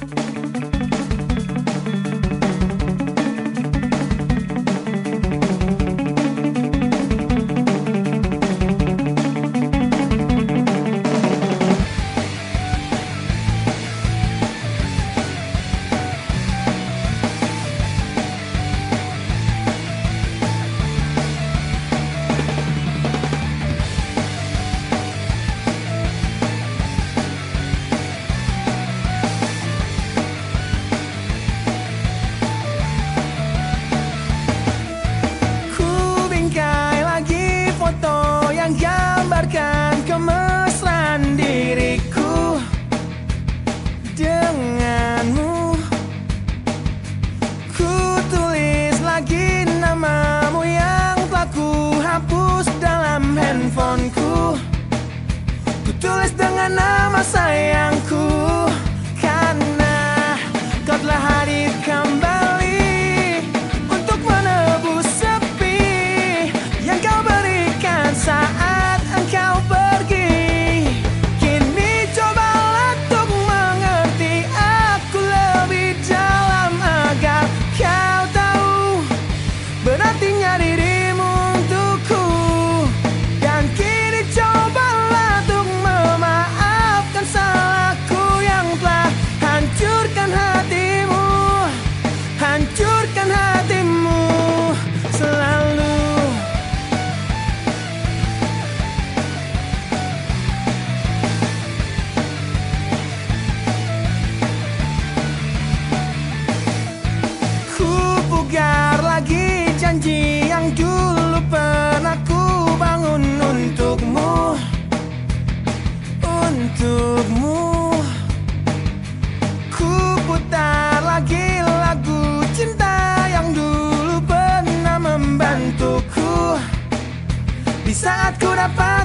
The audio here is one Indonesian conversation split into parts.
Música dengan nama sayangku una paz.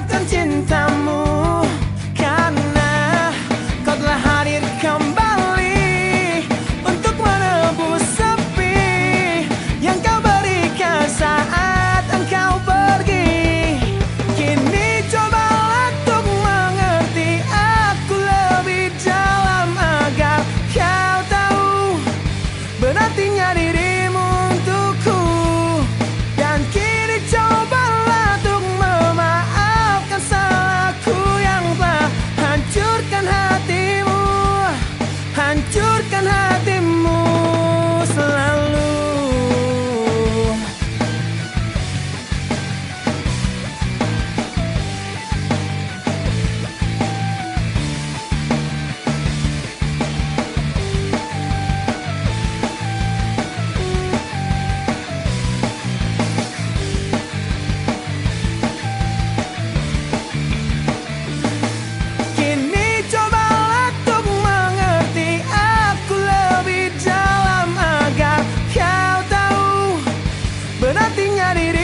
it